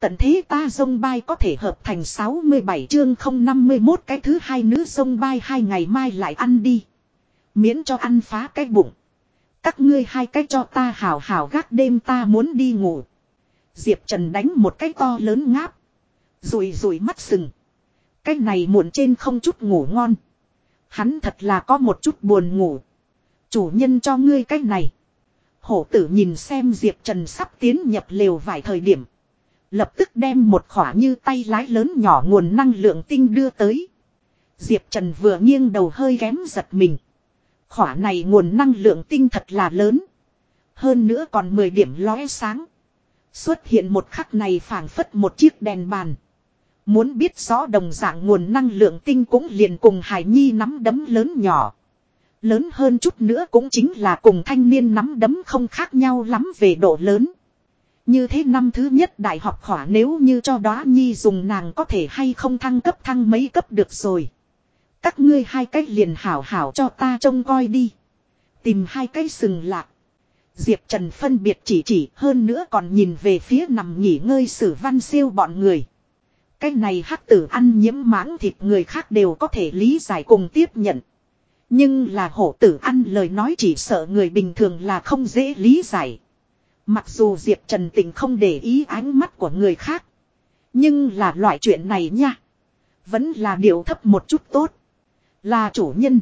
Tận thế ta sông bay có thể hợp thành 67 chương 051 cái thứ hai nữ sông bay hai ngày mai lại ăn đi. Miễn cho ăn phá cái bụng. Các ngươi hai cái cho ta hào hào gác đêm ta muốn đi ngủ. Diệp Trần đánh một cái to lớn ngáp. Rùi rùi mắt sừng. Cái này muộn trên không chút ngủ ngon. Hắn thật là có một chút buồn ngủ. Chủ nhân cho ngươi cái này. Hổ tử nhìn xem Diệp Trần sắp tiến nhập lều vài thời điểm. Lập tức đem một khỏa như tay lái lớn nhỏ nguồn năng lượng tinh đưa tới. Diệp Trần vừa nghiêng đầu hơi ghém giật mình. Khỏa này nguồn năng lượng tinh thật là lớn. Hơn nữa còn 10 điểm lóe sáng. Xuất hiện một khắc này phảng phất một chiếc đèn bàn. Muốn biết rõ đồng dạng nguồn năng lượng tinh cũng liền cùng Hải Nhi nắm đấm lớn nhỏ. Lớn hơn chút nữa cũng chính là cùng thanh niên nắm đấm không khác nhau lắm về độ lớn. Như thế năm thứ nhất đại học khỏa nếu như cho đó Nhi dùng nàng có thể hay không thăng cấp thăng mấy cấp được rồi. Các ngươi hai cách liền hảo hảo cho ta trông coi đi. Tìm hai cái sừng lạc. Diệp Trần phân biệt chỉ chỉ, hơn nữa còn nhìn về phía nằm nghỉ ngơi sử văn siêu bọn người. Cái này hắc tử ăn nhiễm mãng thịt người khác đều có thể lý giải cùng tiếp nhận. Nhưng là hổ tử ăn lời nói chỉ sợ người bình thường là không dễ lý giải. Mặc dù Diệp Trần Tình không để ý ánh mắt của người khác. Nhưng là loại chuyện này nha. Vẫn là điều thấp một chút tốt. Là chủ nhân.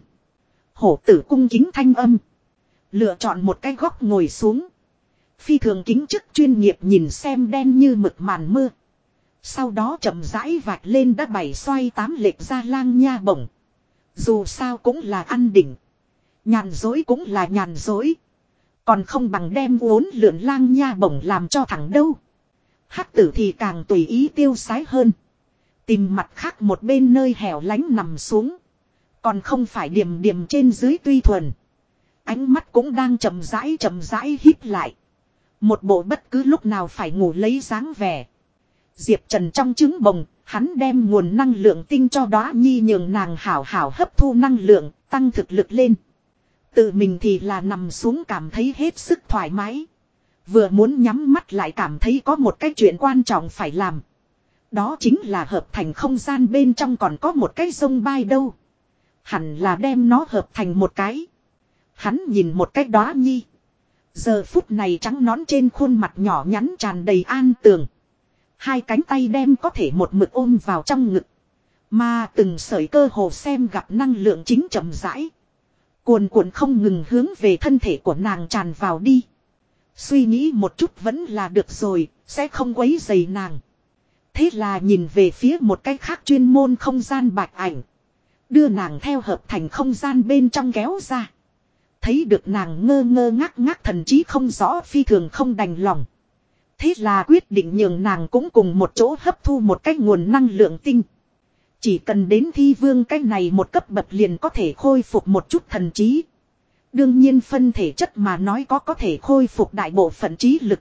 Hổ tử cung kính thanh âm. Lựa chọn một cái góc ngồi xuống. Phi thường kính chức chuyên nghiệp nhìn xem đen như mực màn mưa. Sau đó chậm rãi vạch lên đã bảy xoay tám lệch ra lang nha bổng. Dù sao cũng là ăn đỉnh. Nhàn dối cũng là nhàn dối. Còn không bằng đem uốn lượn lang nha bổng làm cho thẳng đâu. Hắc tử thì càng tùy ý tiêu sái hơn. Tìm mặt khác một bên nơi hẻo lánh nằm xuống. Còn không phải điểm điểm trên dưới tuy thuần. Ánh mắt cũng đang chầm rãi chầm rãi hít lại. Một bộ bất cứ lúc nào phải ngủ lấy dáng vẻ. Diệp Trần trong trứng bồng, hắn đem nguồn năng lượng tinh cho đó nhi nhường nàng hảo hảo hấp thu năng lượng, tăng thực lực lên. Tự mình thì là nằm xuống cảm thấy hết sức thoải mái. Vừa muốn nhắm mắt lại cảm thấy có một cái chuyện quan trọng phải làm. Đó chính là hợp thành không gian bên trong còn có một cái sông bay đâu. Hẳn là đem nó hợp thành một cái. Hắn nhìn một cách đó nhi. Giờ phút này trắng nón trên khuôn mặt nhỏ nhắn tràn đầy an tường. Hai cánh tay đem có thể một mực ôm vào trong ngực. Mà từng sợi cơ hồ xem gặp năng lượng chính chậm rãi. Cuồn cuộn không ngừng hướng về thân thể của nàng tràn vào đi. Suy nghĩ một chút vẫn là được rồi, sẽ không quấy dày nàng. Thế là nhìn về phía một cái khác chuyên môn không gian bạch ảnh. Đưa nàng theo hợp thành không gian bên trong kéo ra. Thấy được nàng ngơ ngơ ngác ngác thần trí không rõ phi thường không đành lòng. Thế là quyết định nhường nàng cũng cùng một chỗ hấp thu một cái nguồn năng lượng tinh. Chỉ cần đến thi vương cái này một cấp bậc liền có thể khôi phục một chút thần trí. Đương nhiên phân thể chất mà nói có có thể khôi phục đại bộ phận trí lực.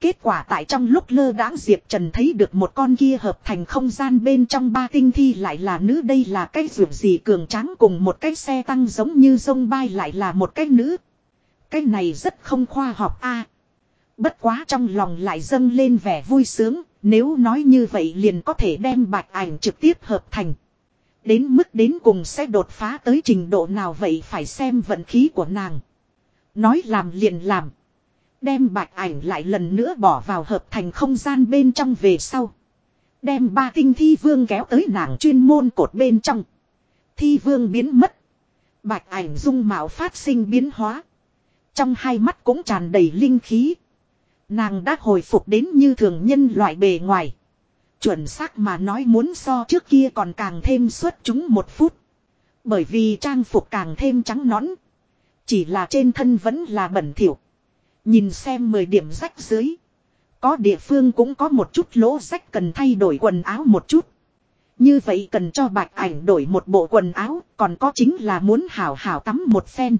Kết quả tại trong lúc lơ đãng Diệp Trần thấy được một con kia hợp thành không gian bên trong ba tinh thi lại là nữ đây là cái ruột gì cường tráng cùng một cái xe tăng giống như sông bay lại là một cái nữ. Cái này rất không khoa học a Bất quá trong lòng lại dâng lên vẻ vui sướng, nếu nói như vậy liền có thể đem bạch ảnh trực tiếp hợp thành. Đến mức đến cùng sẽ đột phá tới trình độ nào vậy phải xem vận khí của nàng. Nói làm liền làm. Đem bạch ảnh lại lần nữa bỏ vào hợp thành không gian bên trong về sau. Đem ba tinh thi vương kéo tới nàng chuyên môn cột bên trong. Thi vương biến mất. Bạch ảnh dung mạo phát sinh biến hóa. Trong hai mắt cũng tràn đầy linh khí. Nàng đã hồi phục đến như thường nhân loại bề ngoài. Chuẩn xác mà nói muốn so trước kia còn càng thêm xuất chúng một phút. Bởi vì trang phục càng thêm trắng nõn. Chỉ là trên thân vẫn là bẩn thỉu. Nhìn xem 10 điểm rách dưới. Có địa phương cũng có một chút lỗ rách cần thay đổi quần áo một chút. Như vậy cần cho bạch ảnh đổi một bộ quần áo, còn có chính là muốn hảo hảo tắm một phen.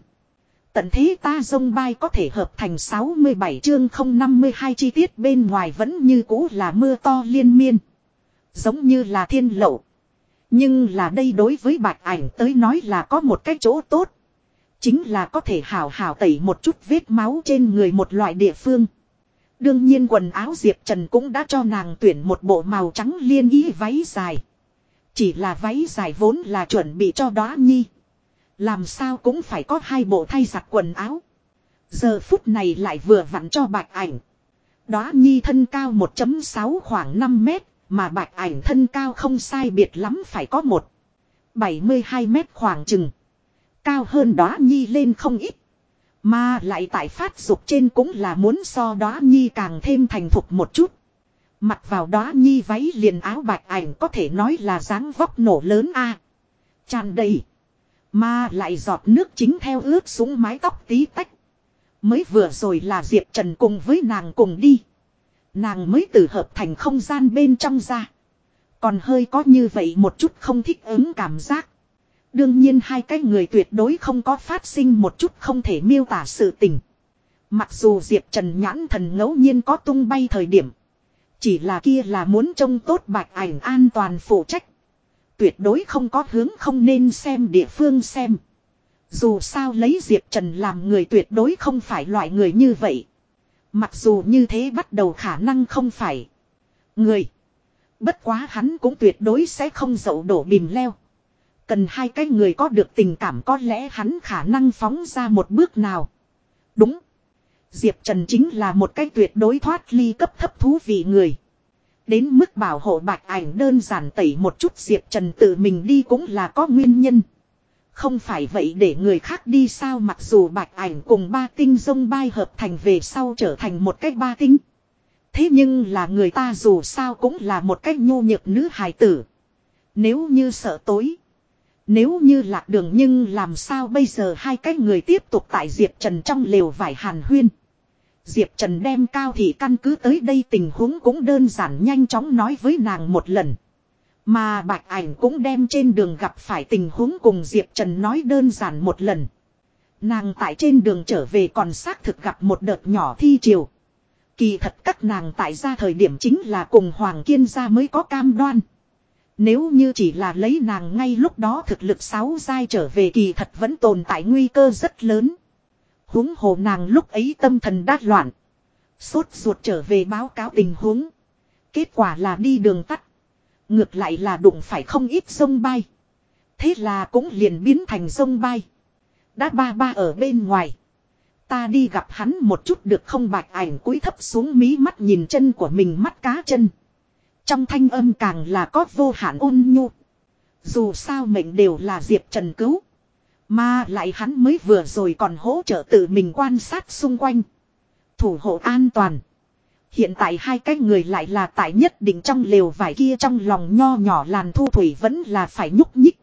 Tận thế ta dông bay có thể hợp thành 67 chương 052 chi tiết bên ngoài vẫn như cũ là mưa to liên miên. Giống như là thiên lậu. Nhưng là đây đối với bạch ảnh tới nói là có một cái chỗ tốt. Chính là có thể hảo hảo tẩy một chút vết máu trên người một loại địa phương. Đương nhiên quần áo Diệp Trần cũng đã cho nàng tuyển một bộ màu trắng liên ý váy dài. Chỉ là váy dài vốn là chuẩn bị cho đóa nhi. Làm sao cũng phải có hai bộ thay giặt quần áo. Giờ phút này lại vừa vặn cho bạch ảnh. Đóa nhi thân cao 1.6 khoảng 5 mét, mà bạch ảnh thân cao không sai biệt lắm phải có một 72 mét khoảng chừng. Cao hơn đóa nhi lên không ít. Mà lại tại phát dục trên cũng là muốn so đóa nhi càng thêm thành thục một chút. Mặc vào đóa nhi váy liền áo bạch ảnh có thể nói là dáng vóc nổ lớn a Tràn đầy. Mà lại giọt nước chính theo ướt xuống mái tóc tí tách. Mới vừa rồi là Diệp Trần cùng với nàng cùng đi. Nàng mới từ hợp thành không gian bên trong ra. Còn hơi có như vậy một chút không thích ứng cảm giác. Đương nhiên hai cái người tuyệt đối không có phát sinh một chút không thể miêu tả sự tình. Mặc dù Diệp Trần nhãn thần ngẫu nhiên có tung bay thời điểm. Chỉ là kia là muốn trông tốt bạch ảnh an toàn phụ trách. Tuyệt đối không có hướng không nên xem địa phương xem. Dù sao lấy Diệp Trần làm người tuyệt đối không phải loại người như vậy. Mặc dù như thế bắt đầu khả năng không phải. Người. Bất quá hắn cũng tuyệt đối sẽ không dậu đổ bìm leo. Cần hai cái người có được tình cảm có lẽ hắn khả năng phóng ra một bước nào. Đúng. Diệp Trần chính là một cái tuyệt đối thoát ly cấp thấp thú vị người. Đến mức bảo hộ bạch ảnh đơn giản tẩy một chút Diệp Trần tự mình đi cũng là có nguyên nhân. Không phải vậy để người khác đi sao mặc dù bạch ảnh cùng ba tinh dông bay hợp thành về sau trở thành một cách ba tinh. Thế nhưng là người ta dù sao cũng là một cách nhô nhược nữ hài tử. Nếu như sợ tối. Nếu như lạc đường nhưng làm sao bây giờ hai cái người tiếp tục tại Diệp Trần trong lều vải hàn huyên. Diệp Trần đem cao thị căn cứ tới đây tình huống cũng đơn giản nhanh chóng nói với nàng một lần. Mà bạch ảnh cũng đem trên đường gặp phải tình huống cùng Diệp Trần nói đơn giản một lần. Nàng tại trên đường trở về còn xác thực gặp một đợt nhỏ thi triều. Kỳ thật các nàng tại ra thời điểm chính là cùng Hoàng Kiên gia mới có cam đoan. Nếu như chỉ là lấy nàng ngay lúc đó thực lực sáu giai trở về kỳ thật vẫn tồn tại nguy cơ rất lớn huống hồ nàng lúc ấy tâm thần đát loạn. Sốt ruột trở về báo cáo tình huống. Kết quả là đi đường tắt. Ngược lại là đụng phải không ít sông bay. Thế là cũng liền biến thành sông bay. Đã ba ba ở bên ngoài. Ta đi gặp hắn một chút được không bạch ảnh cúi thấp xuống mí mắt nhìn chân của mình mắt cá chân. Trong thanh âm càng là có vô hạn ôn nhu. Dù sao mệnh đều là Diệp Trần cứu. Mà lại hắn mới vừa rồi còn hỗ trợ tự mình quan sát xung quanh. Thủ hộ an toàn. Hiện tại hai cái người lại là tại nhất định trong lều vải kia trong lòng nho nhỏ làn thu thủy vẫn là phải nhúc nhích.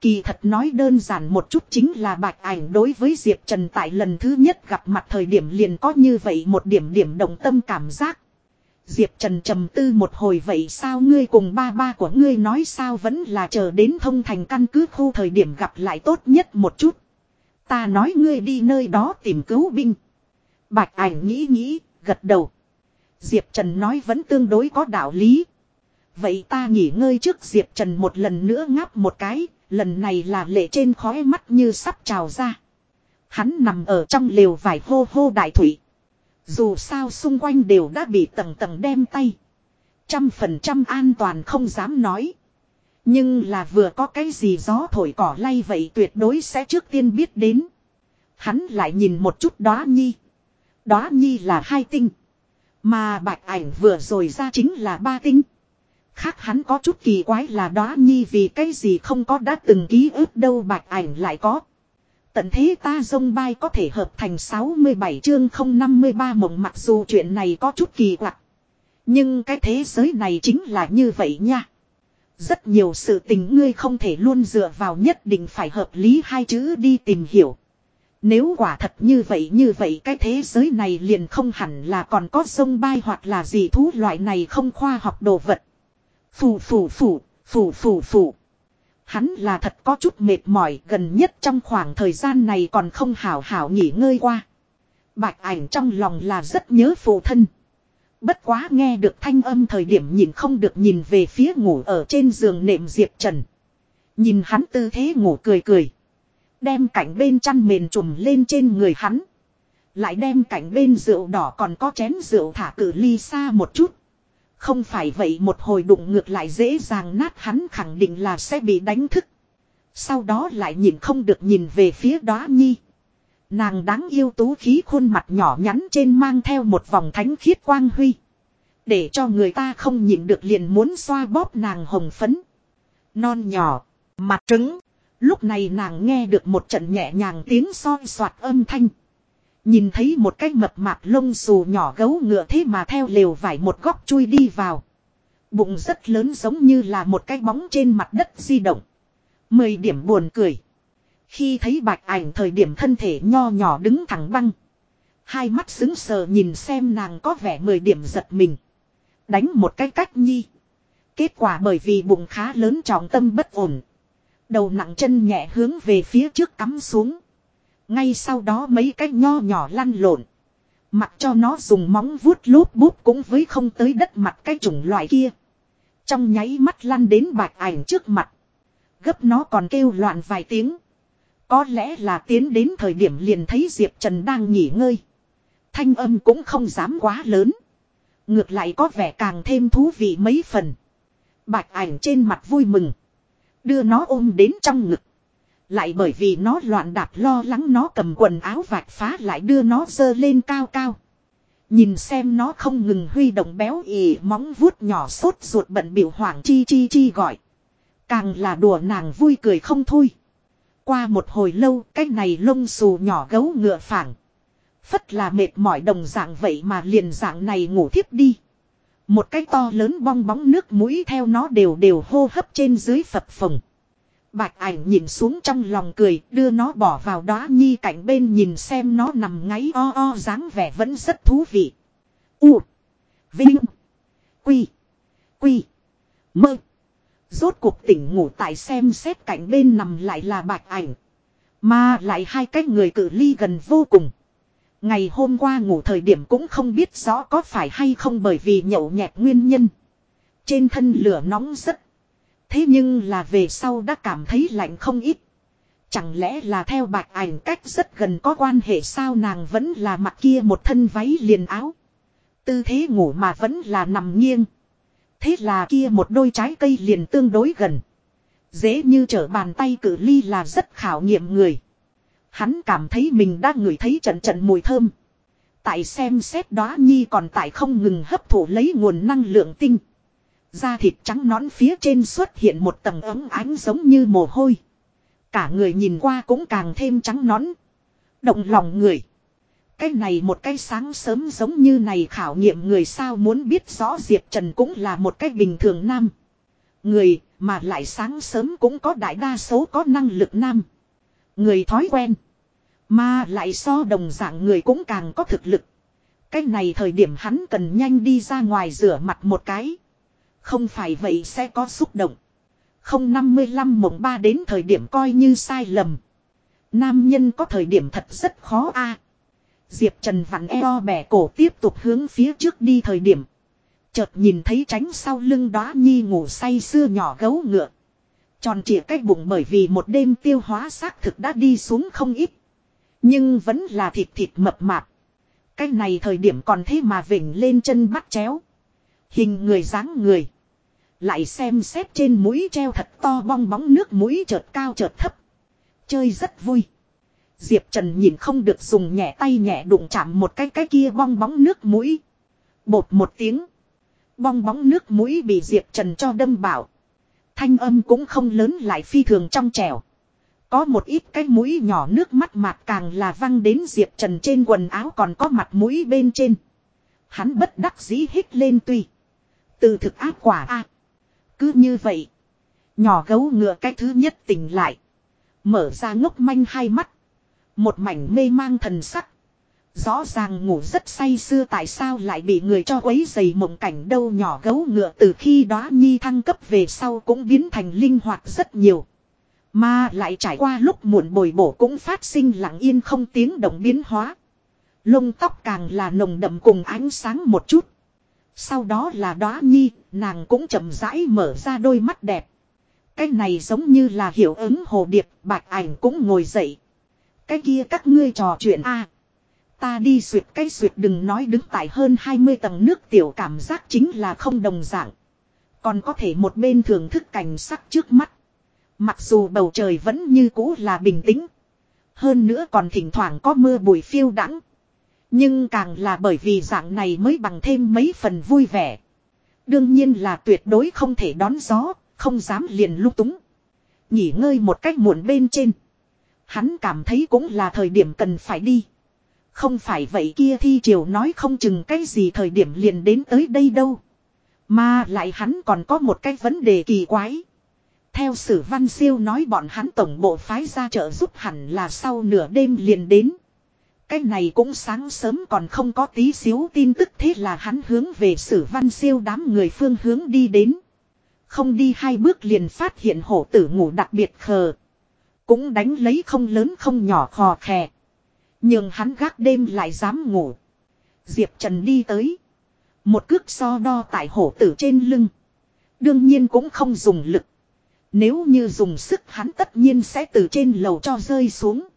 Kỳ thật nói đơn giản một chút chính là bạch ảnh đối với Diệp Trần tại lần thứ nhất gặp mặt thời điểm liền có như vậy một điểm điểm động tâm cảm giác. Diệp Trần trầm tư một hồi vậy sao ngươi cùng ba ba của ngươi nói sao vẫn là chờ đến thông thành căn cứ khu thời điểm gặp lại tốt nhất một chút. Ta nói ngươi đi nơi đó tìm cứu binh. Bạch ảnh nghĩ nghĩ, gật đầu. Diệp Trần nói vẫn tương đối có đạo lý. Vậy ta nghỉ ngơi trước Diệp Trần một lần nữa ngáp một cái, lần này là lệ trên khóe mắt như sắp trào ra. Hắn nằm ở trong lều vải hô hô đại thủy. Dù sao xung quanh đều đã bị tầng tầng đem tay. Trăm phần trăm an toàn không dám nói. Nhưng là vừa có cái gì gió thổi cỏ lay vậy tuyệt đối sẽ trước tiên biết đến. Hắn lại nhìn một chút đó nhi. Đó nhi là hai tinh. Mà bạch ảnh vừa rồi ra chính là ba tinh. Khác hắn có chút kỳ quái là đó nhi vì cái gì không có đã từng ký ức đâu bạch ảnh lại có. Tận thế ta dông bay có thể hợp thành 67 chương 053 mộng mặc dù chuyện này có chút kỳ quặc. Nhưng cái thế giới này chính là như vậy nha. Rất nhiều sự tình ngươi không thể luôn dựa vào nhất định phải hợp lý hai chữ đi tìm hiểu. Nếu quả thật như vậy như vậy cái thế giới này liền không hẳn là còn có sông bay hoặc là gì thú loại này không khoa học đồ vật. Phù phù phù, phù phù phù. Hắn là thật có chút mệt mỏi, gần nhất trong khoảng thời gian này còn không hảo hảo nghỉ ngơi qua. Bạch ảnh trong lòng là rất nhớ phụ thân. Bất quá nghe được thanh âm thời điểm nhìn không được nhìn về phía ngủ ở trên giường nệm Diệp Trần. Nhìn hắn tư thế ngủ cười cười. Đem cảnh bên chăn mền trùm lên trên người hắn. Lại đem cạnh bên rượu đỏ còn có chén rượu thả cử ly xa một chút. Không phải vậy một hồi đụng ngược lại dễ dàng nát hắn khẳng định là sẽ bị đánh thức. Sau đó lại nhìn không được nhìn về phía đó nhi. Nàng đáng yêu tú khí khuôn mặt nhỏ nhắn trên mang theo một vòng thánh khiết quang huy. Để cho người ta không nhìn được liền muốn xoa bóp nàng hồng phấn. Non nhỏ, mặt trứng. Lúc này nàng nghe được một trận nhẹ nhàng tiếng soi soạt âm thanh. Nhìn thấy một cái mập mạp lông xù nhỏ gấu ngựa thế mà theo lều vải một góc chui đi vào. Bụng rất lớn giống như là một cái bóng trên mặt đất di động. Mười điểm buồn cười. Khi thấy bạch ảnh thời điểm thân thể nho nhỏ đứng thẳng băng. Hai mắt xứng sờ nhìn xem nàng có vẻ mười điểm giật mình. Đánh một cái cách nhi. Kết quả bởi vì bụng khá lớn trọng tâm bất ổn. Đầu nặng chân nhẹ hướng về phía trước cắm xuống. Ngay sau đó mấy cái nho nhỏ lăn lộn. Mặc cho nó dùng móng vuốt lốp bút cũng với không tới đất mặt cái chủng loại kia. Trong nháy mắt lăn đến bạch ảnh trước mặt. Gấp nó còn kêu loạn vài tiếng. Có lẽ là tiến đến thời điểm liền thấy Diệp Trần đang nghỉ ngơi. Thanh âm cũng không dám quá lớn. Ngược lại có vẻ càng thêm thú vị mấy phần. Bạch ảnh trên mặt vui mừng. Đưa nó ôm đến trong ngực. Lại bởi vì nó loạn đạp lo lắng nó cầm quần áo vạch phá lại đưa nó dơ lên cao cao. Nhìn xem nó không ngừng huy động béo ỉ móng vuốt nhỏ sốt ruột bận biểu hoảng chi chi chi gọi. Càng là đùa nàng vui cười không thôi. Qua một hồi lâu, cái này lông xù nhỏ gấu ngựa phẳng. Phất là mệt mỏi đồng dạng vậy mà liền dạng này ngủ thiếp đi. Một cái to lớn bong bóng nước mũi theo nó đều đều hô hấp trên dưới phập phồng. Bạch ảnh nhìn xuống trong lòng cười, đưa nó bỏ vào đó nhi cạnh bên nhìn xem nó nằm ngáy o o, dáng vẻ vẫn rất thú vị. U. Vinh. Quy. Quy. Mơ. Rốt cuộc tỉnh ngủ tại xem xét cạnh bên nằm lại là bạch ảnh. Mà lại hai cái người cự ly gần vô cùng. Ngày hôm qua ngủ thời điểm cũng không biết rõ có phải hay không bởi vì nhậu nhẹt nguyên nhân. Trên thân lửa nóng rất. Thế nhưng là về sau đã cảm thấy lạnh không ít. Chẳng lẽ là theo bạch ảnh cách rất gần có quan hệ sao nàng vẫn là mặc kia một thân váy liền áo. Tư thế ngủ mà vẫn là nằm nghiêng. Thế là kia một đôi trái cây liền tương đối gần. Dễ như trở bàn tay cử ly là rất khảo nghiệm người. Hắn cảm thấy mình đã ngửi thấy trận trận mùi thơm. Tại xem xét đó nhi còn tại không ngừng hấp thụ lấy nguồn năng lượng tinh. Da thịt trắng nõn phía trên xuất hiện một tầng ấm ánh giống như mồ hôi. Cả người nhìn qua cũng càng thêm trắng nõn. Động lòng người. Cái này một cái sáng sớm giống như này khảo nghiệm người sao muốn biết rõ Diệp Trần cũng là một cái bình thường nam. Người mà lại sáng sớm cũng có đại đa số có năng lực nam. Người thói quen. Mà lại so đồng dạng người cũng càng có thực lực. Cái này thời điểm hắn cần nhanh đi ra ngoài rửa mặt một cái. Không phải vậy sẽ có xúc động. Không 55 mộng ba đến thời điểm coi như sai lầm. Nam nhân có thời điểm thật rất khó a. Diệp Trần vặn eo bẻ cổ tiếp tục hướng phía trước đi thời điểm. Chợt nhìn thấy tránh sau lưng đó nhi ngủ say xưa nhỏ gấu ngựa. Tròn trịa cái bụng bởi vì một đêm tiêu hóa xác thực đã đi xuống không ít. Nhưng vẫn là thịt thịt mập mạp. Cái này thời điểm còn thế mà vỉnh lên chân bắt chéo. Hình người dáng người. Lại xem xét trên mũi treo thật to bong bóng nước mũi chợt cao chợt thấp. Chơi rất vui. Diệp Trần nhìn không được dùng nhẹ tay nhẹ đụng chạm một cái cái kia bong bóng nước mũi. Bột một tiếng. Bong bóng nước mũi bị Diệp Trần cho đâm bảo. Thanh âm cũng không lớn lại phi thường trong trẻo. Có một ít cái mũi nhỏ nước mắt mạt càng là văng đến Diệp Trần trên quần áo còn có mặt mũi bên trên. Hắn bất đắc dĩ hít lên tuy. Từ thực ác quả a cứ như vậy. Nhỏ gấu ngựa cái thứ nhất tỉnh lại. Mở ra ngốc manh hai mắt. Một mảnh mê mang thần sắc. Rõ ràng ngủ rất say xưa tại sao lại bị người cho quấy dày mộng cảnh đâu nhỏ gấu ngựa từ khi đó nhi thăng cấp về sau cũng biến thành linh hoạt rất nhiều. Mà lại trải qua lúc muộn bồi bổ cũng phát sinh lặng yên không tiếng động biến hóa. Lông tóc càng là nồng đậm cùng ánh sáng một chút. Sau đó là đóa nhi, nàng cũng chậm rãi mở ra đôi mắt đẹp. Cái này giống như là hiệu ứng hồ điệp, bạch ảnh cũng ngồi dậy. Cái kia các ngươi trò chuyện a Ta đi suyệt cái suyệt, đừng nói đứng tại hơn 20 tầng nước tiểu cảm giác chính là không đồng dạng. Còn có thể một bên thưởng thức cảnh sắc trước mắt. Mặc dù bầu trời vẫn như cũ là bình tĩnh. Hơn nữa còn thỉnh thoảng có mưa bụi phiêu đắng. Nhưng càng là bởi vì dạng này mới bằng thêm mấy phần vui vẻ. Đương nhiên là tuyệt đối không thể đón gió, không dám liền lúc túng. Nghỉ ngơi một cách muộn bên trên. Hắn cảm thấy cũng là thời điểm cần phải đi. Không phải vậy kia thi triều nói không chừng cái gì thời điểm liền đến tới đây đâu. Mà lại hắn còn có một cái vấn đề kỳ quái. Theo sử văn siêu nói bọn hắn tổng bộ phái ra trợ giúp hẳn là sau nửa đêm liền đến. Cái này cũng sáng sớm còn không có tí xíu tin tức thế là hắn hướng về sử văn siêu đám người phương hướng đi đến. Không đi hai bước liền phát hiện hổ tử ngủ đặc biệt khờ. Cũng đánh lấy không lớn không nhỏ khò khè. Nhưng hắn gác đêm lại dám ngủ. Diệp Trần đi tới. Một cước so đo tại hổ tử trên lưng. Đương nhiên cũng không dùng lực. Nếu như dùng sức hắn tất nhiên sẽ từ trên lầu cho rơi xuống.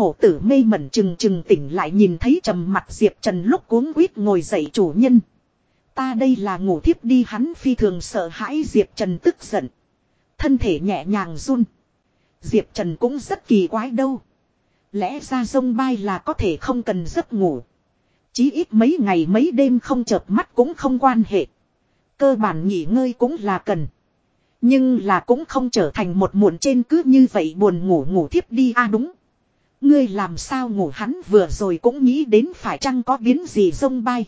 Hổ tử mê mẩn chừng chừng tỉnh lại nhìn thấy trầm mặt Diệp Trần lúc cuống quýt ngồi dậy chủ nhân. Ta đây là ngủ thiếp đi, hắn phi thường sợ hãi Diệp Trần tức giận. Thân thể nhẹ nhàng run. Diệp Trần cũng rất kỳ quái đâu. Lẽ ra sông bay là có thể không cần giấc ngủ. Chí ít mấy ngày mấy đêm không chợp mắt cũng không quan hệ. Cơ bản nghỉ ngơi cũng là cần. Nhưng là cũng không trở thành một muộn trên cứ như vậy buồn ngủ ngủ thiếp đi a à đúng. Ngươi làm sao ngủ hắn vừa rồi cũng nghĩ đến phải chăng có biến gì rông bay.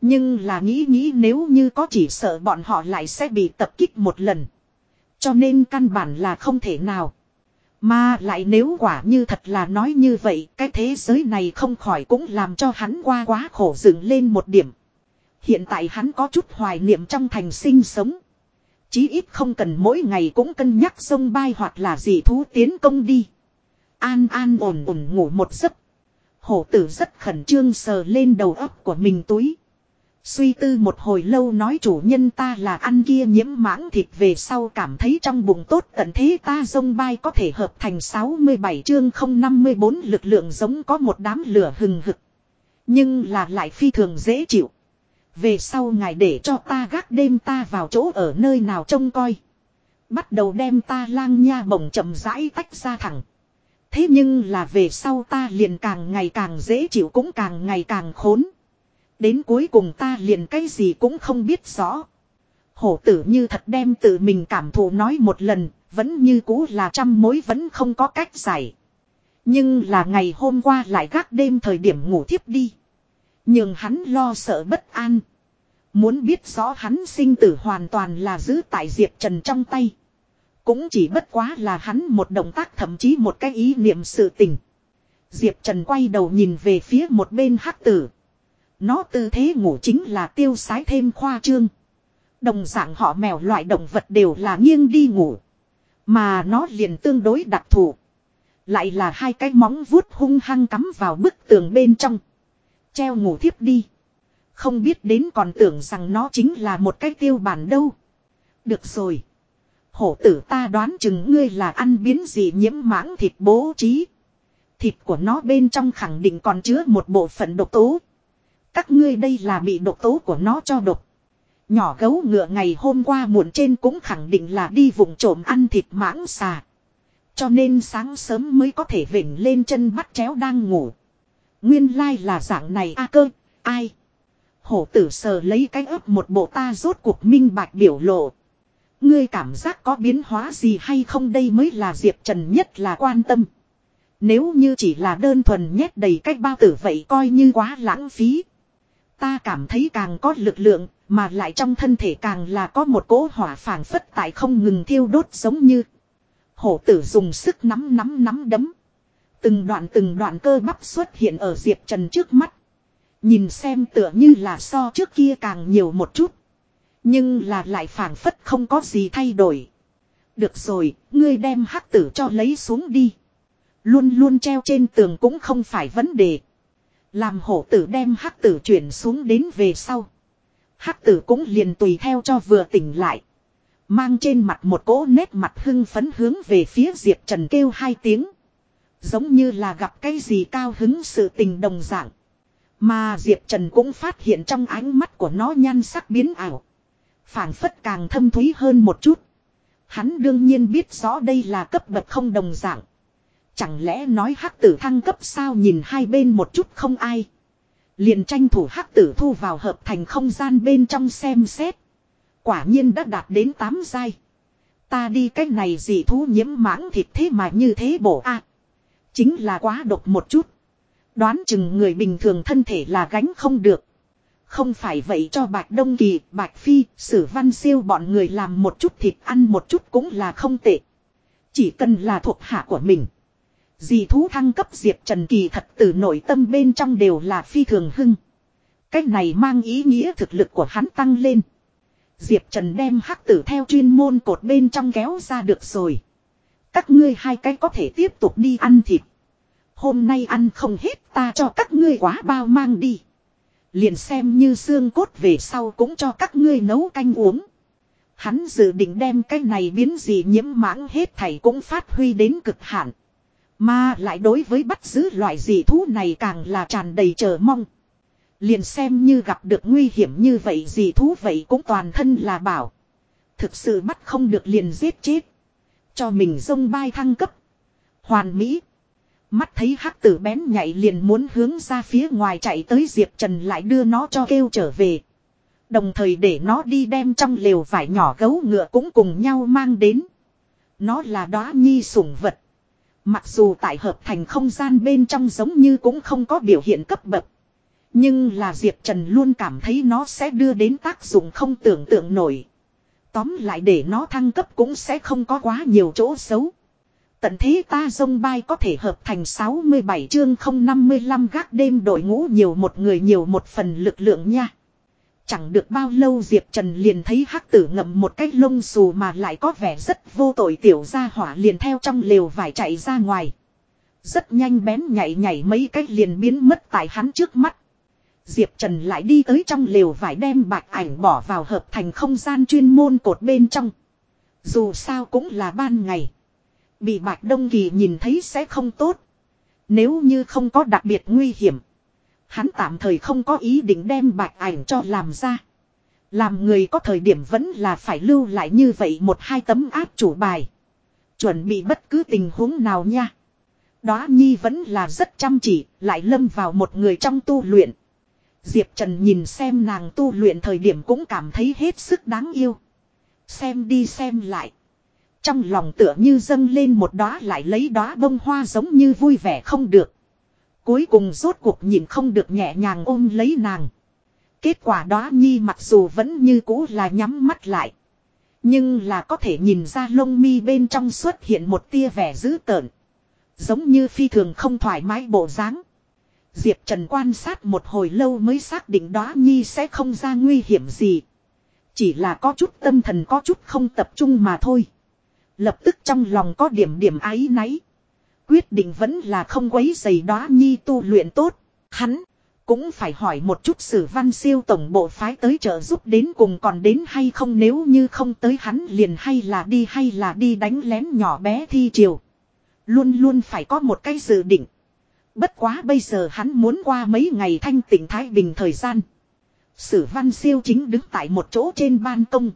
Nhưng là nghĩ nghĩ nếu như có chỉ sợ bọn họ lại sẽ bị tập kích một lần. Cho nên căn bản là không thể nào. Mà lại nếu quả như thật là nói như vậy, cái thế giới này không khỏi cũng làm cho hắn qua quá khổ dựng lên một điểm. Hiện tại hắn có chút hoài niệm trong thành sinh sống. Chí ít không cần mỗi ngày cũng cân nhắc sông bay hoặc là gì thú tiến công đi. An an ổn ổn ngủ một giấc. Hổ tử rất khẩn trương sờ lên đầu óc của mình túi. Suy tư một hồi lâu nói chủ nhân ta là ăn kia nhiễm mãng thịt về sau cảm thấy trong bụng tốt tận thế ta dông bay có thể hợp thành 67 chương 054 lực lượng giống có một đám lửa hừng hực. Nhưng là lại phi thường dễ chịu. Về sau ngài để cho ta gác đêm ta vào chỗ ở nơi nào trông coi. Bắt đầu đem ta lang nha bổng chậm rãi tách ra thẳng. Thế nhưng là về sau ta liền càng ngày càng dễ chịu cũng càng ngày càng khốn. Đến cuối cùng ta liền cái gì cũng không biết rõ. Hổ tử như thật đem tự mình cảm thụ nói một lần, vẫn như cũ là trăm mối vẫn không có cách giải. Nhưng là ngày hôm qua lại gác đêm thời điểm ngủ thiếp đi. Nhưng hắn lo sợ bất an. Muốn biết rõ hắn sinh tử hoàn toàn là giữ tại Diệp Trần trong tay. Cũng chỉ bất quá là hắn một động tác thậm chí một cái ý niệm sự tình. Diệp Trần quay đầu nhìn về phía một bên hắc tử. Nó tư thế ngủ chính là tiêu sái thêm khoa trương. Đồng dạng họ mèo loại động vật đều là nghiêng đi ngủ. Mà nó liền tương đối đặc thù. Lại là hai cái móng vuốt hung hăng cắm vào bức tường bên trong. Treo ngủ thiếp đi. Không biết đến còn tưởng rằng nó chính là một cái tiêu bản đâu. Được rồi. Hổ tử ta đoán chừng ngươi là ăn biến gì nhiễm mãng thịt bố trí. Thịt của nó bên trong khẳng định còn chứa một bộ phận độc tố. Các ngươi đây là bị độc tố của nó cho độc. Nhỏ gấu ngựa ngày hôm qua muộn trên cũng khẳng định là đi vùng trộm ăn thịt mãng xà. Cho nên sáng sớm mới có thể vỉnh lên chân bắt chéo đang ngủ. Nguyên lai là dạng này a cơ, ai? Hổ tử sờ lấy cái ấp một bộ ta rốt cuộc minh bạch biểu lộ. Ngươi cảm giác có biến hóa gì hay không đây mới là Diệp Trần nhất là quan tâm. Nếu như chỉ là đơn thuần nhét đầy cách bao tử vậy coi như quá lãng phí. Ta cảm thấy càng có lực lượng, mà lại trong thân thể càng là có một cỗ hỏa phảng phất tại không ngừng thiêu đốt giống như. Hổ tử dùng sức nắm nắm nắm đấm. Từng đoạn từng đoạn cơ bắp xuất hiện ở Diệp Trần trước mắt. Nhìn xem tựa như là so trước kia càng nhiều một chút. Nhưng là lại phản phất không có gì thay đổi. Được rồi, ngươi đem hắc tử cho lấy xuống đi. Luôn luôn treo trên tường cũng không phải vấn đề. Làm hổ tử đem hắc tử chuyển xuống đến về sau. Hắc tử cũng liền tùy theo cho vừa tỉnh lại. Mang trên mặt một cỗ nét mặt hưng phấn hướng về phía Diệp Trần kêu hai tiếng. Giống như là gặp cái gì cao hứng sự tình đồng dạng. Mà Diệp Trần cũng phát hiện trong ánh mắt của nó nhan sắc biến ảo phảng phất càng thâm thúy hơn một chút. Hắn đương nhiên biết rõ đây là cấp bậc không đồng dạng. Chẳng lẽ nói hắc tử thăng cấp sao nhìn hai bên một chút không ai. Liền tranh thủ hắc tử thu vào hợp thành không gian bên trong xem xét. Quả nhiên đã đạt đến 8 giai. Ta đi cách này gì thú nhiễm mãng thịt thế mà như thế bổ a Chính là quá độc một chút. Đoán chừng người bình thường thân thể là gánh không được. Không phải vậy cho Bạch Đông Kỳ, Bạch Phi, Sử Văn Siêu bọn người làm một chút thịt ăn một chút cũng là không tệ. Chỉ cần là thuộc hạ của mình. Dì thú thăng cấp Diệp Trần Kỳ thật từ nội tâm bên trong đều là phi thường hưng. Cách này mang ý nghĩa thực lực của hắn tăng lên. Diệp Trần đem hắc tử theo chuyên môn cột bên trong kéo ra được rồi. Các ngươi hai cái có thể tiếp tục đi ăn thịt. Hôm nay ăn không hết ta cho các ngươi quá bao mang đi. Liền xem như xương cốt về sau cũng cho các ngươi nấu canh uống. Hắn dự định đem cái này biến gì nhiễm mãng hết thảy cũng phát huy đến cực hạn. Mà lại đối với bắt giữ loại dị thú này càng là tràn đầy chờ mong. Liền xem như gặp được nguy hiểm như vậy dị thú vậy cũng toàn thân là bảo. Thực sự bắt không được liền giết chết. Cho mình dông bay thăng cấp. Hoàn mỹ. Mắt thấy hắc tử bén nhảy liền muốn hướng ra phía ngoài chạy tới Diệp Trần lại đưa nó cho kêu trở về. Đồng thời để nó đi đem trong lều vải nhỏ gấu ngựa cũng cùng nhau mang đến. Nó là đóa nhi sủng vật. Mặc dù tại hợp thành không gian bên trong giống như cũng không có biểu hiện cấp bậc. Nhưng là Diệp Trần luôn cảm thấy nó sẽ đưa đến tác dụng không tưởng tượng nổi. Tóm lại để nó thăng cấp cũng sẽ không có quá nhiều chỗ xấu. Tận thế ta dông bay có thể hợp thành 67 chương 055 gác đêm đội ngũ nhiều một người nhiều một phần lực lượng nha. Chẳng được bao lâu Diệp Trần liền thấy hắc tử ngậm một cái lông xù mà lại có vẻ rất vô tội tiểu gia hỏa liền theo trong lều vải chạy ra ngoài. Rất nhanh bén nhảy nhảy mấy cách liền biến mất tại hắn trước mắt. Diệp Trần lại đi tới trong lều vải đem bạch ảnh bỏ vào hợp thành không gian chuyên môn cột bên trong. Dù sao cũng là ban ngày. Bị bạch đông kỳ nhìn thấy sẽ không tốt. Nếu như không có đặc biệt nguy hiểm. Hắn tạm thời không có ý định đem bạch ảnh cho làm ra. Làm người có thời điểm vẫn là phải lưu lại như vậy một hai tấm áp chủ bài. Chuẩn bị bất cứ tình huống nào nha. Đó Nhi vẫn là rất chăm chỉ, lại lâm vào một người trong tu luyện. Diệp Trần nhìn xem nàng tu luyện thời điểm cũng cảm thấy hết sức đáng yêu. Xem đi xem lại. Trong lòng tựa như dâng lên một đóa lại lấy đóa bông hoa giống như vui vẻ không được. Cuối cùng rốt cuộc nhìn không được nhẹ nhàng ôm lấy nàng. Kết quả đó Nhi mặc dù vẫn như cũ là nhắm mắt lại. Nhưng là có thể nhìn ra lông mi bên trong xuất hiện một tia vẻ dữ tợn. Giống như phi thường không thoải mái bộ dáng. Diệp Trần quan sát một hồi lâu mới xác định đó Nhi sẽ không ra nguy hiểm gì. Chỉ là có chút tâm thần có chút không tập trung mà thôi. Lập tức trong lòng có điểm điểm ái náy. Quyết định vẫn là không quấy giày đó Nhi tu luyện tốt. Hắn cũng phải hỏi một chút sử văn siêu tổng bộ phái tới trợ giúp đến cùng còn đến hay không nếu như không tới hắn liền hay là đi hay là đi đánh lén nhỏ bé thi triều. Luôn luôn phải có một cái dự định. Bất quá bây giờ hắn muốn qua mấy ngày thanh tỉnh Thái Bình thời gian. Sử văn siêu chính đứng tại một chỗ trên ban công.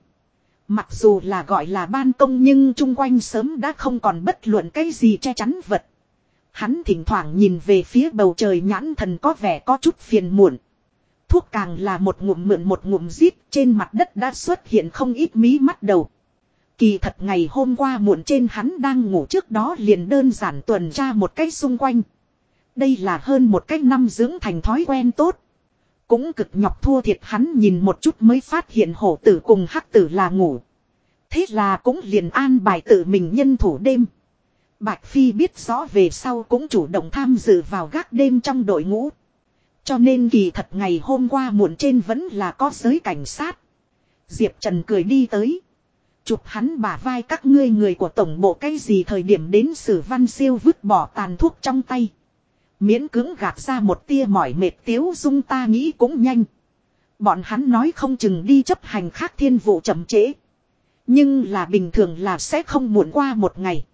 Mặc dù là gọi là ban công nhưng chung quanh sớm đã không còn bất luận cái gì che chắn vật. Hắn thỉnh thoảng nhìn về phía bầu trời nhãn thần có vẻ có chút phiền muộn. Thuốc càng là một ngụm mượn một ngụm rít trên mặt đất đã xuất hiện không ít mí mắt đầu. Kỳ thật ngày hôm qua muộn trên hắn đang ngủ trước đó liền đơn giản tuần tra một cách xung quanh. Đây là hơn một cách năm dưỡng thành thói quen tốt. Cũng cực nhọc thua thiệt hắn nhìn một chút mới phát hiện hổ tử cùng hắc tử là ngủ. Thế là cũng liền an bài tự mình nhân thủ đêm. Bạch Phi biết rõ về sau cũng chủ động tham dự vào gác đêm trong đội ngũ. Cho nên kỳ thật ngày hôm qua muộn trên vẫn là có giới cảnh sát. Diệp Trần cười đi tới. Chụp hắn bả vai các ngươi người của tổng bộ cái gì thời điểm đến sử văn siêu vứt bỏ tàn thuốc trong tay. Miễn cưỡng gạt ra một tia mỏi mệt tiếu dung ta nghĩ cũng nhanh. Bọn hắn nói không chừng đi chấp hành khác thiên vụ chậm trễ. Nhưng là bình thường là sẽ không muộn qua một ngày.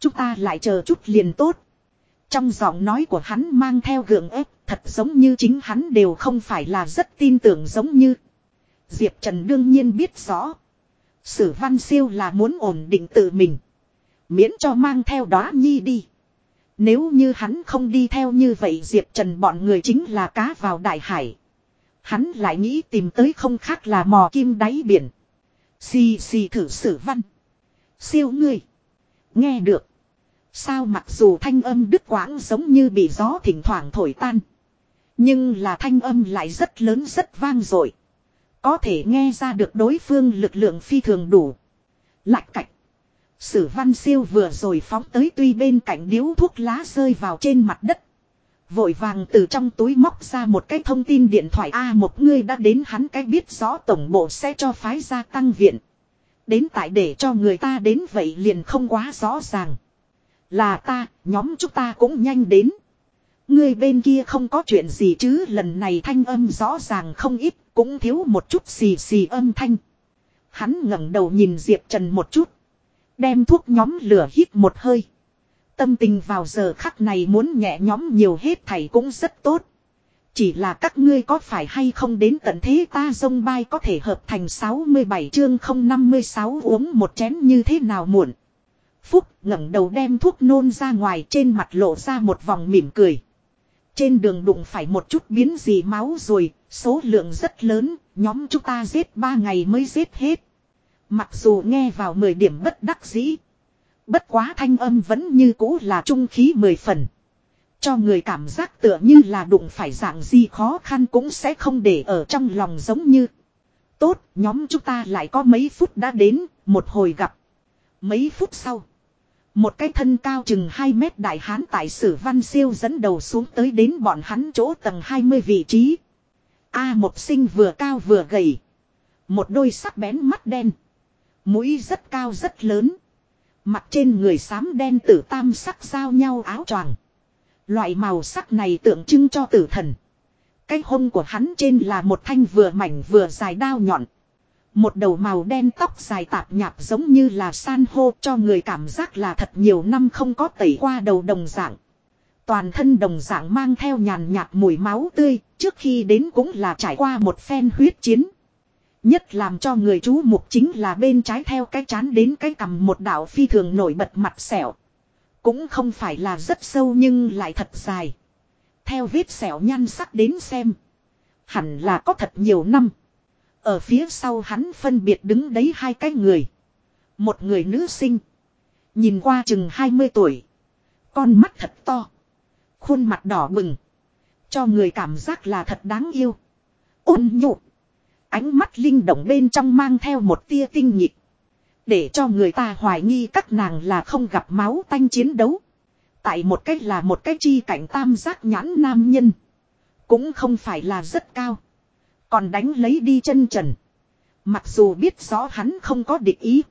Chúng ta lại chờ chút liền tốt. Trong giọng nói của hắn mang theo gượng ép, thật giống như chính hắn đều không phải là rất tin tưởng giống như. Diệp Trần đương nhiên biết rõ. Sử văn siêu là muốn ổn định tự mình. Miễn cho mang theo đó nhi đi. Nếu như hắn không đi theo như vậy Diệp Trần bọn người chính là cá vào đại hải. Hắn lại nghĩ tìm tới không khác là mò kim đáy biển. Xì xì thử sử văn. Siêu ngươi. Nghe được. Sao mặc dù thanh âm đứt quãng giống như bị gió thỉnh thoảng thổi tan. Nhưng là thanh âm lại rất lớn rất vang dội Có thể nghe ra được đối phương lực lượng phi thường đủ. Lạch cạch. Sử văn siêu vừa rồi phóng tới tuy bên cạnh điếu thuốc lá rơi vào trên mặt đất. Vội vàng từ trong túi móc ra một cái thông tin điện thoại A một người đã đến hắn cái biết rõ tổng bộ sẽ cho phái gia tăng viện. Đến tại để cho người ta đến vậy liền không quá rõ ràng. Là ta, nhóm chúng ta cũng nhanh đến. Người bên kia không có chuyện gì chứ lần này thanh âm rõ ràng không ít, cũng thiếu một chút xì xì âm thanh. Hắn ngẩng đầu nhìn Diệp Trần một chút. Đem thuốc nhóm lửa hít một hơi. Tâm tình vào giờ khắc này muốn nhẹ nhóm nhiều hết thầy cũng rất tốt. Chỉ là các ngươi có phải hay không đến tận thế ta dông bay có thể hợp thành 67 chương 056 uống một chén như thế nào muộn. Phúc ngẩng đầu đem thuốc nôn ra ngoài trên mặt lộ ra một vòng mỉm cười. Trên đường đụng phải một chút biến gì máu rồi, số lượng rất lớn, nhóm chúng ta giết ba ngày mới giết hết. Mặc dù nghe vào 10 điểm bất đắc dĩ. Bất quá thanh âm vẫn như cũ là trung khí mười phần. Cho người cảm giác tựa như là đụng phải dạng gì khó khăn cũng sẽ không để ở trong lòng giống như. Tốt, nhóm chúng ta lại có mấy phút đã đến, một hồi gặp. Mấy phút sau. Một cái thân cao chừng 2 mét đại hán tại sử văn siêu dẫn đầu xuống tới đến bọn hắn chỗ tầng 20 vị trí. A một sinh vừa cao vừa gầy. Một đôi sắc bén mắt đen. Mũi rất cao rất lớn. Mặt trên người xám đen tử tam sắc giao nhau áo choàng. Loại màu sắc này tượng trưng cho tử thần. Cái hông của hắn trên là một thanh vừa mảnh vừa dài đao nhọn. Một đầu màu đen tóc dài tạp nhạp giống như là san hô cho người cảm giác là thật nhiều năm không có tẩy qua đầu đồng dạng. Toàn thân đồng dạng mang theo nhàn nhạt mùi máu tươi, trước khi đến cũng là trải qua một phen huyết chiến. Nhất làm cho người chú mục chính là bên trái theo cái chán đến cái cầm một đạo phi thường nổi bật mặt sẹo. Cũng không phải là rất sâu nhưng lại thật dài. Theo vết sẹo nhan sắc đến xem. Hẳn là có thật nhiều năm. Ở phía sau hắn phân biệt đứng đấy hai cái người. Một người nữ sinh. Nhìn qua chừng 20 tuổi. Con mắt thật to. Khuôn mặt đỏ bừng. Cho người cảm giác là thật đáng yêu. Ôn nhụ. Ánh mắt linh động bên trong mang theo một tia tinh nhịp. Để cho người ta hoài nghi các nàng là không gặp máu tanh chiến đấu. Tại một cách là một cái chi cảnh tam giác nhãn nam nhân. Cũng không phải là rất cao. Còn đánh lấy đi chân trần. Mặc dù biết rõ hắn không có địch ý.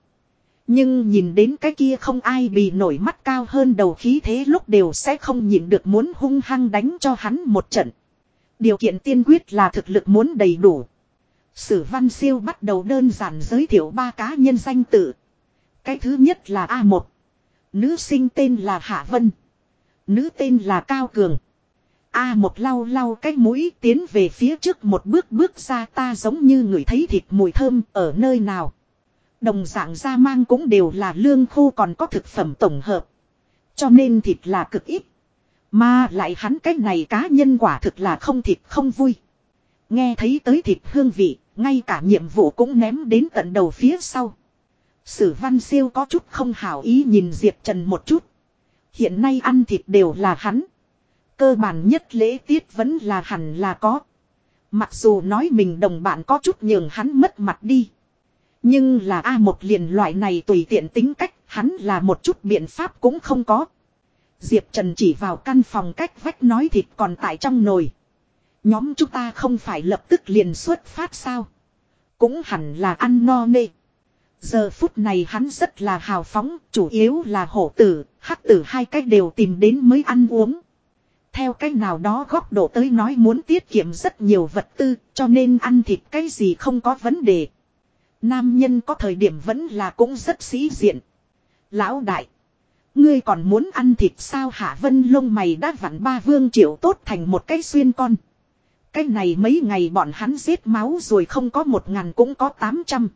Nhưng nhìn đến cái kia không ai bị nổi mắt cao hơn đầu khí thế lúc đều sẽ không nhìn được muốn hung hăng đánh cho hắn một trận. Điều kiện tiên quyết là thực lực muốn đầy đủ. Sử văn siêu bắt đầu đơn giản giới thiệu ba cá nhân danh tự. Cái thứ nhất là A1. Nữ sinh tên là Hạ Vân. Nữ tên là Cao Cường. A1 lau lau cái mũi tiến về phía trước một bước bước ra ta giống như người thấy thịt mùi thơm ở nơi nào. Đồng dạng da mang cũng đều là lương khô còn có thực phẩm tổng hợp. Cho nên thịt là cực ít. Mà lại hắn cái này cá nhân quả thực là không thịt không vui. Nghe thấy tới thịt hương vị, ngay cả nhiệm vụ cũng ném đến tận đầu phía sau. Sử văn siêu có chút không hảo ý nhìn Diệp Trần một chút. Hiện nay ăn thịt đều là hắn. Cơ bản nhất lễ tiết vẫn là hẳn là có. Mặc dù nói mình đồng bạn có chút nhường hắn mất mặt đi. Nhưng là A một liền loại này tùy tiện tính cách, hắn là một chút biện pháp cũng không có. Diệp Trần chỉ vào căn phòng cách vách nói thịt còn tại trong nồi. Nhóm chúng ta không phải lập tức liền xuất phát sao. Cũng hẳn là ăn no nê. Giờ phút này hắn rất là hào phóng, chủ yếu là hổ tử, hắc tử hai cách đều tìm đến mới ăn uống. Theo cách nào đó góc độ tới nói muốn tiết kiệm rất nhiều vật tư, cho nên ăn thịt cái gì không có vấn đề. Nam nhân có thời điểm vẫn là cũng rất sĩ diện. Lão đại, Ngươi còn muốn ăn thịt sao hạ vân lông mày đã vặn ba vương triệu tốt thành một cái xuyên con. Cái này mấy ngày bọn hắn giết máu rồi không có một ngàn cũng có tám trăm.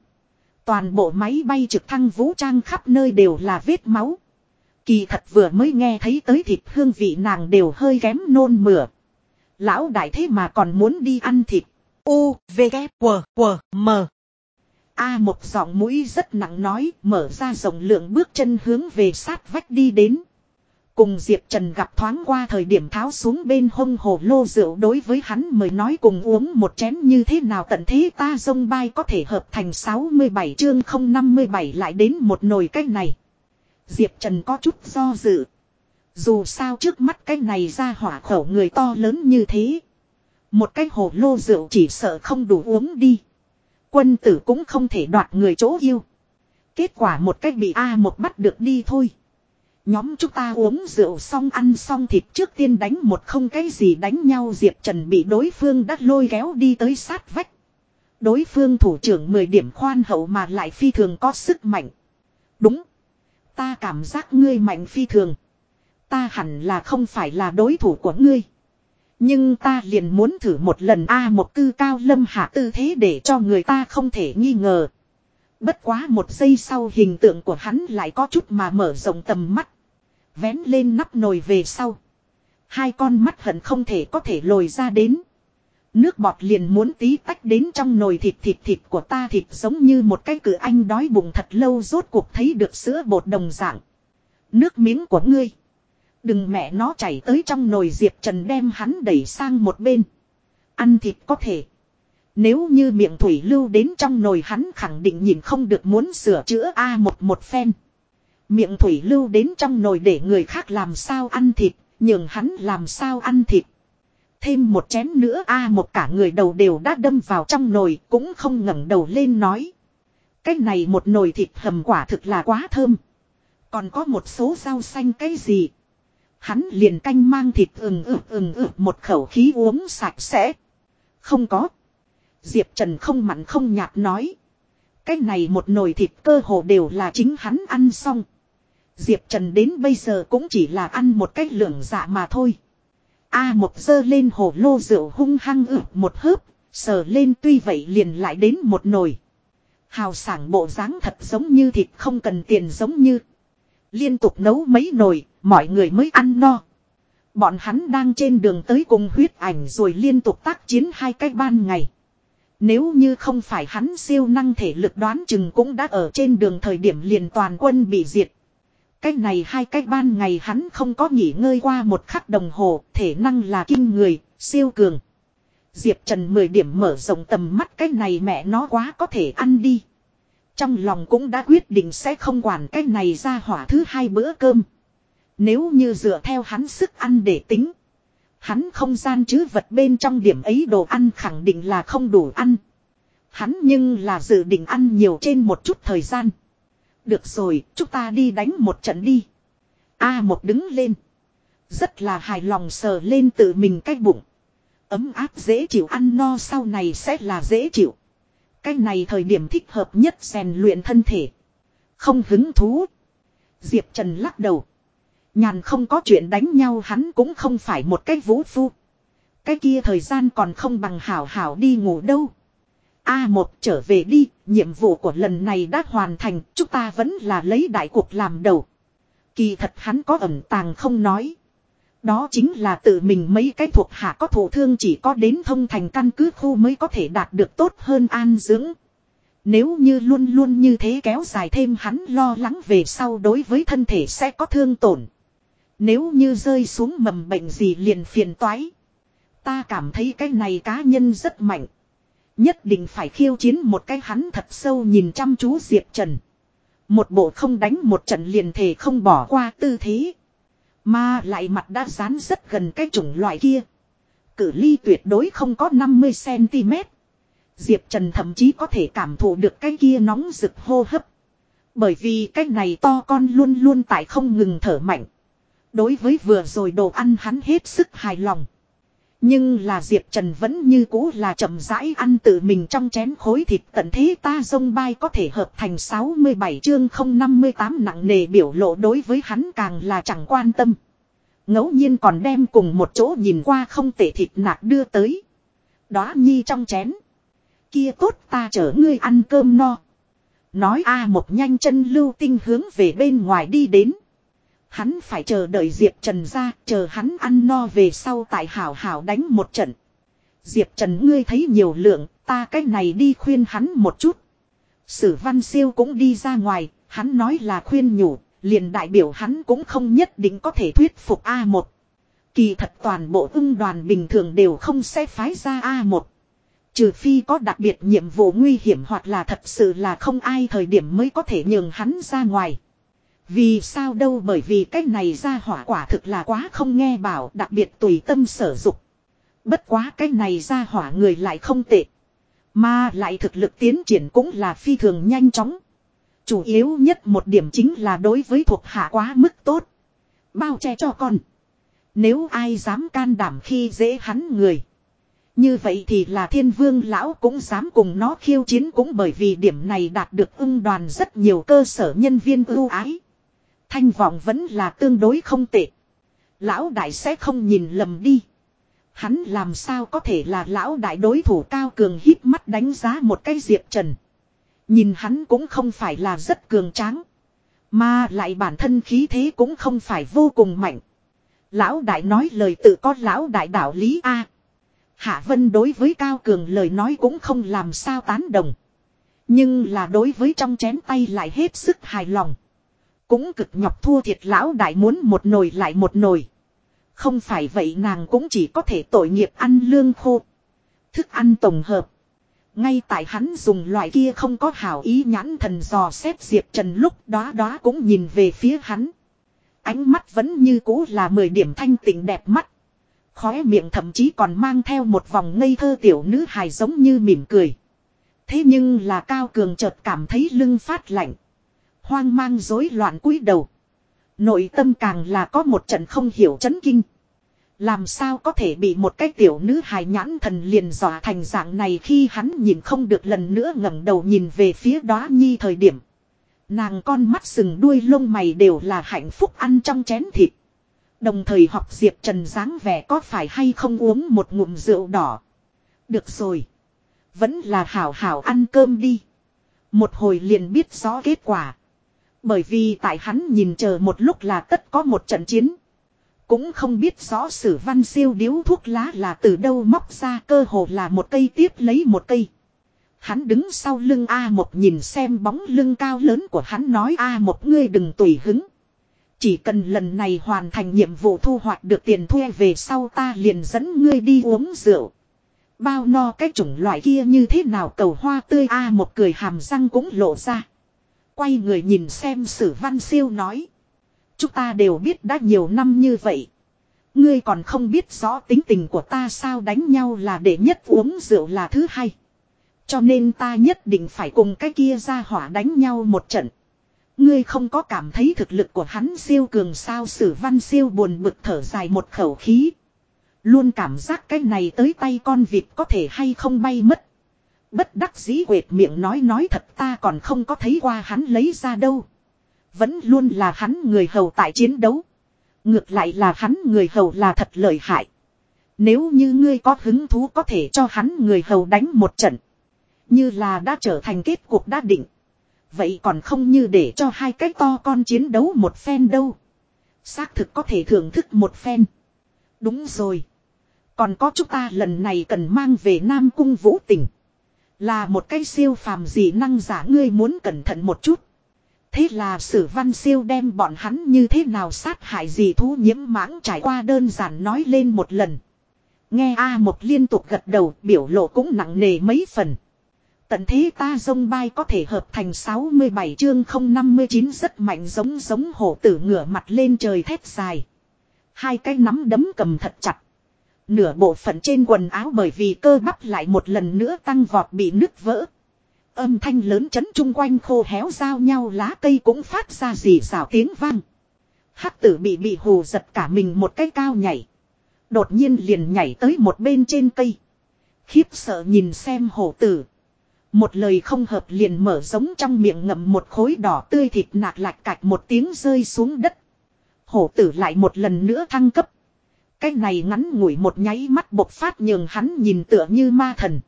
Toàn bộ máy bay trực thăng vũ trang khắp nơi đều là vết máu. Kỳ thật vừa mới nghe thấy tới thịt hương vị nàng đều hơi kém nôn mửa. Lão đại thế mà còn muốn đi ăn thịt. U, V, K, W, W, M. A một giọng mũi rất nặng nói, mở ra rộng lượng bước chân hướng về sát vách đi đến. Cùng Diệp Trần gặp thoáng qua thời điểm tháo xuống bên hông hồ lô rượu đối với hắn mời nói cùng uống một chén như thế nào tận thế ta dông bay có thể hợp thành 67 chương 057 lại đến một nồi cách này. Diệp Trần có chút do dự. Dù sao trước mắt cái này ra hỏa khẩu người to lớn như thế. Một cái hồ lô rượu chỉ sợ không đủ uống đi. Quân tử cũng không thể đoạt người chỗ yêu. Kết quả một cách bị A một bắt được đi thôi. Nhóm chúng ta uống rượu xong ăn xong thịt trước tiên đánh một không cái gì đánh nhau Diệp Trần bị đối phương đắt lôi kéo đi tới sát vách. Đối phương thủ trưởng 10 điểm khoan hậu mà lại phi thường có sức mạnh. Đúng. Ta cảm giác ngươi mạnh phi thường. Ta hẳn là không phải là đối thủ của ngươi. Nhưng ta liền muốn thử một lần A một tư cao lâm hạ tư thế để cho người ta không thể nghi ngờ. Bất quá một giây sau hình tượng của hắn lại có chút mà mở rộng tầm mắt. Vén lên nắp nồi về sau. Hai con mắt hận không thể có thể lồi ra đến. Nước bọt liền muốn tí tách đến trong nồi thịt thịt thịt của ta thịt giống như một cái cử anh đói bụng thật lâu rốt cuộc thấy được sữa bột đồng dạng. Nước miếng của ngươi. Đừng mẹ nó chảy tới trong nồi Diệp Trần đem hắn đẩy sang một bên. Ăn thịt có thể. Nếu như miệng thủy lưu đến trong nồi hắn khẳng định nhìn không được muốn sửa chữa A một một phen. Miệng thủy lưu đến trong nồi để người khác làm sao ăn thịt, nhường hắn làm sao ăn thịt. Thêm một chén nữa a một cả người đầu đều đã đâm vào trong nồi cũng không ngẩng đầu lên nói. Cái này một nồi thịt hầm quả thực là quá thơm. Còn có một số rau xanh cái gì. Hắn liền canh mang thịt ừng ực ừng ực một khẩu khí uống sạch sẽ. Không có. Diệp Trần không mặn không nhạt nói. Cái này một nồi thịt cơ hồ đều là chính hắn ăn xong. Diệp Trần đến bây giờ cũng chỉ là ăn một cách lượng dạ mà thôi. A một dơ lên hồ lô rượu hung hăng ử một hớp, sờ lên tuy vậy liền lại đến một nồi. Hào sảng bộ dáng thật giống như thịt không cần tiền giống như. Liên tục nấu mấy nồi, mọi người mới ăn no. Bọn hắn đang trên đường tới cùng huyết ảnh rồi liên tục tác chiến hai cái ban ngày. Nếu như không phải hắn siêu năng thể lực đoán chừng cũng đã ở trên đường thời điểm liền toàn quân bị diệt cái này hai cái ban ngày hắn không có nghỉ ngơi qua một khắc đồng hồ, thể năng là kinh người, siêu cường. Diệp Trần 10 điểm mở rộng tầm mắt cái này mẹ nó quá có thể ăn đi. Trong lòng cũng đã quyết định sẽ không quản cái này ra hỏa thứ hai bữa cơm. Nếu như dựa theo hắn sức ăn để tính. Hắn không gian chứ vật bên trong điểm ấy đồ ăn khẳng định là không đủ ăn. Hắn nhưng là dự định ăn nhiều trên một chút thời gian. Được rồi, chúng ta đi đánh một trận đi. A một đứng lên. Rất là hài lòng sờ lên tự mình cái bụng. Ấm áp dễ chịu ăn no sau này sẽ là dễ chịu. Cái này thời điểm thích hợp nhất rèn luyện thân thể. Không hứng thú. Diệp Trần lắc đầu. Nhàn không có chuyện đánh nhau hắn cũng không phải một cái vũ phu. Cái kia thời gian còn không bằng hảo hảo đi ngủ đâu. A1 trở về đi, nhiệm vụ của lần này đã hoàn thành, chúng ta vẫn là lấy đại cuộc làm đầu. Kỳ thật hắn có ẩn tàng không nói. Đó chính là tự mình mấy cái thuộc hạ có thủ thương chỉ có đến thông thành căn cứ khu mới có thể đạt được tốt hơn an dưỡng. Nếu như luôn luôn như thế kéo dài thêm hắn lo lắng về sau đối với thân thể sẽ có thương tổn. Nếu như rơi xuống mầm bệnh gì liền phiền toái. Ta cảm thấy cái này cá nhân rất mạnh. Nhất định phải khiêu chiến một cái hắn thật sâu nhìn chăm chú Diệp Trần. Một bộ không đánh một trận liền thể không bỏ qua tư thế. Mà lại mặt đã dán rất gần cái chủng loại kia. Cử ly tuyệt đối không có 50cm. Diệp Trần thậm chí có thể cảm thụ được cái kia nóng rực hô hấp. Bởi vì cái này to con luôn luôn tại không ngừng thở mạnh. Đối với vừa rồi đồ ăn hắn hết sức hài lòng. Nhưng là Diệp Trần vẫn như cũ là chậm rãi ăn tự mình trong chén khối thịt tận thế ta dông bay có thể hợp thành 67 chương 058 nặng nề biểu lộ đối với hắn càng là chẳng quan tâm. ngẫu nhiên còn đem cùng một chỗ nhìn qua không tệ thịt nạc đưa tới. Đó nhi trong chén. Kia tốt ta chở ngươi ăn cơm no. Nói a một nhanh chân lưu tinh hướng về bên ngoài đi đến. Hắn phải chờ đợi Diệp Trần ra, chờ hắn ăn no về sau tại hảo hảo đánh một trận. Diệp Trần ngươi thấy nhiều lượng, ta cách này đi khuyên hắn một chút. Sử văn siêu cũng đi ra ngoài, hắn nói là khuyên nhủ, liền đại biểu hắn cũng không nhất định có thể thuyết phục A1. Kỳ thật toàn bộ ưng đoàn bình thường đều không sẽ phái ra A1. Trừ phi có đặc biệt nhiệm vụ nguy hiểm hoặc là thật sự là không ai thời điểm mới có thể nhường hắn ra ngoài. Vì sao đâu bởi vì cái này ra hỏa quả thực là quá không nghe bảo, đặc biệt tùy tâm sở dục. Bất quá cái này ra hỏa người lại không tệ. Mà lại thực lực tiến triển cũng là phi thường nhanh chóng. Chủ yếu nhất một điểm chính là đối với thuộc hạ quá mức tốt. Bao che cho con. Nếu ai dám can đảm khi dễ hắn người. Như vậy thì là thiên vương lão cũng dám cùng nó khiêu chiến cũng bởi vì điểm này đạt được ưng đoàn rất nhiều cơ sở nhân viên ưu ái. Thanh vọng vẫn là tương đối không tệ. Lão đại sẽ không nhìn lầm đi. Hắn làm sao có thể là lão đại đối thủ cao cường hít mắt đánh giá một cái diệp trần. Nhìn hắn cũng không phải là rất cường tráng. Mà lại bản thân khí thế cũng không phải vô cùng mạnh. Lão đại nói lời tự có lão đại đạo lý A. Hạ Vân đối với Cao Cường lời nói cũng không làm sao tán đồng. Nhưng là đối với trong chén tay lại hết sức hài lòng. Cũng cực nhọc thua thiệt lão đại muốn một nồi lại một nồi. Không phải vậy nàng cũng chỉ có thể tội nghiệp ăn lương khô. Thức ăn tổng hợp. Ngay tại hắn dùng loại kia không có hảo ý nhãn thần dò xét Diệp Trần lúc đó đó cũng nhìn về phía hắn. Ánh mắt vẫn như cũ là 10 điểm thanh tịnh đẹp mắt. Khóe miệng thậm chí còn mang theo một vòng ngây thơ tiểu nữ hài giống như mỉm cười. Thế nhưng là Cao Cường chợt cảm thấy lưng phát lạnh. Hoang mang rối loạn cúi đầu. Nội tâm càng là có một trận không hiểu chấn kinh. Làm sao có thể bị một cái tiểu nữ hài nhãn thần liền dọa thành dạng này khi hắn nhìn không được lần nữa ngẩng đầu nhìn về phía đó nhi thời điểm. Nàng con mắt sừng đuôi lông mày đều là hạnh phúc ăn trong chén thịt. Đồng thời học Diệp Trần dáng vẻ có phải hay không uống một ngụm rượu đỏ. Được rồi. Vẫn là hảo hảo ăn cơm đi. Một hồi liền biết rõ kết quả. Bởi vì tại hắn nhìn chờ một lúc là tất có một trận chiến. Cũng không biết rõ sử văn siêu điếu thuốc lá là từ đâu móc ra cơ hồ là một cây tiếp lấy một cây. Hắn đứng sau lưng A một nhìn xem bóng lưng cao lớn của hắn nói, A một, ngươi đừng tùy hứng. Chỉ cần lần này hoàn thành nhiệm vụ thu hoạch được tiền thuê về sau ta liền dẫn ngươi đi uống rượu. Bao no cái chủng loại kia như thế nào, cầu hoa tươi, A một cười hàm răng cũng lộ ra. Quay người nhìn xem sử văn siêu nói. Chúng ta đều biết đã nhiều năm như vậy. Ngươi còn không biết rõ tính tình của ta sao đánh nhau là để nhất uống rượu là thứ hai. Cho nên ta nhất định phải cùng cái kia ra hỏa đánh nhau một trận. Ngươi không có cảm thấy thực lực của hắn siêu cường sao sử văn siêu buồn bực thở dài một khẩu khí. Luôn cảm giác cái này tới tay con vịt có thể hay không bay mất. Bất đắc dĩ quệt miệng nói nói thật ta còn không có thấy qua hắn lấy ra đâu. Vẫn luôn là hắn người hầu tại chiến đấu. Ngược lại là hắn người hầu là thật lợi hại. Nếu như ngươi có hứng thú có thể cho hắn người hầu đánh một trận. Như là đã trở thành kết cuộc đã định. Vậy còn không như để cho hai cái to con chiến đấu một phen đâu. Xác thực có thể thưởng thức một phen. Đúng rồi. Còn có chúng ta lần này cần mang về Nam Cung Vũ Tình. Là một cái siêu phàm gì năng giả, ngươi muốn cẩn thận một chút. Thế là sử văn siêu đem bọn hắn như thế nào sát hại gì thú nhiễm mãng trải qua đơn giản nói lên một lần. Nghe A một liên tục gật đầu, biểu lộ cũng nặng nề mấy phần. Tận thế ta dông bay có thể hợp thành 67 chương 059 rất mạnh giống giống hổ tử ngửa mặt lên trời thét dài. Hai cái nắm đấm cầm thật chặt. Nửa bộ phận trên quần áo bởi vì cơ bắp lại một lần nữa tăng vọt bị nứt vỡ. Âm thanh lớn chấn chung quanh khô héo giao nhau lá cây cũng phát ra dì rào tiếng vang. Hắc tử bị bị hù giật cả mình một cái cao nhảy. Đột nhiên liền nhảy tới một bên trên cây. Khiếp sợ nhìn xem hổ tử. Một lời không hợp liền mở giống trong miệng ngậm một khối đỏ tươi thịt nạc lạch cạch một tiếng rơi xuống đất. Hổ tử lại một lần nữa thăng cấp. Cái này ngắn ngủi một nháy mắt bộc phát nhường hắn nhìn tựa như ma thần.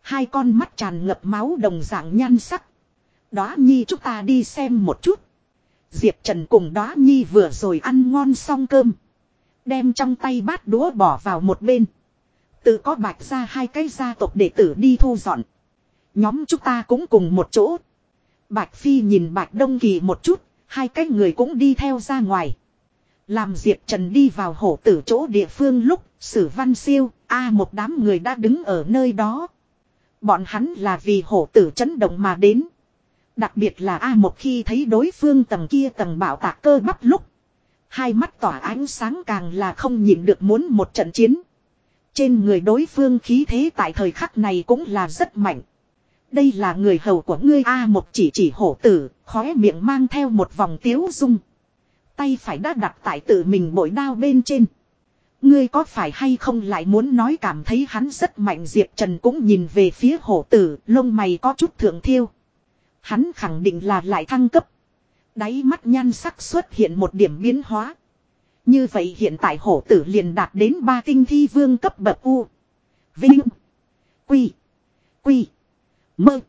Hai con mắt tràn ngập máu đồng dạng nhan sắc. Đó nhi chúng ta đi xem một chút. Diệp Trần cùng đó nhi vừa rồi ăn ngon xong cơm. Đem trong tay bát đũa bỏ vào một bên. Tự có bạch ra hai cái gia tộc đệ tử đi thu dọn. Nhóm chúng ta cũng cùng một chỗ. Bạch Phi nhìn Bạch Đông Kỳ một chút, hai cái người cũng đi theo ra ngoài. Làm Diệp Trần đi vào hổ tử chỗ địa phương lúc, sử văn siêu, a một đám người đã đứng ở nơi đó. Bọn hắn là vì hổ tử chấn động mà đến. Đặc biệt là A một khi thấy đối phương tầng kia tầng bảo tạc cơ bắp lúc. Hai mắt tỏa ánh sáng càng là không nhìn được muốn một trận chiến. Trên người đối phương khí thế tại thời khắc này cũng là rất mạnh. Đây là người hầu của ngươi A một chỉ chỉ hổ tử, khóe miệng mang theo một vòng tiếu dung. Tay phải đã đặt tại tự mình bội đao bên trên. Ngươi có phải hay không lại muốn nói cảm thấy hắn rất mạnh Diệp Trần cũng nhìn về phía hổ tử, lông mày có chút thượng thiêu. Hắn khẳng định là lại thăng cấp. Đáy mắt nhan sắc xuất hiện một điểm biến hóa. Như vậy hiện tại hổ tử liền đạt đến ba tinh thi vương cấp bậc U. Vinh. Quy. Quy. Mơ.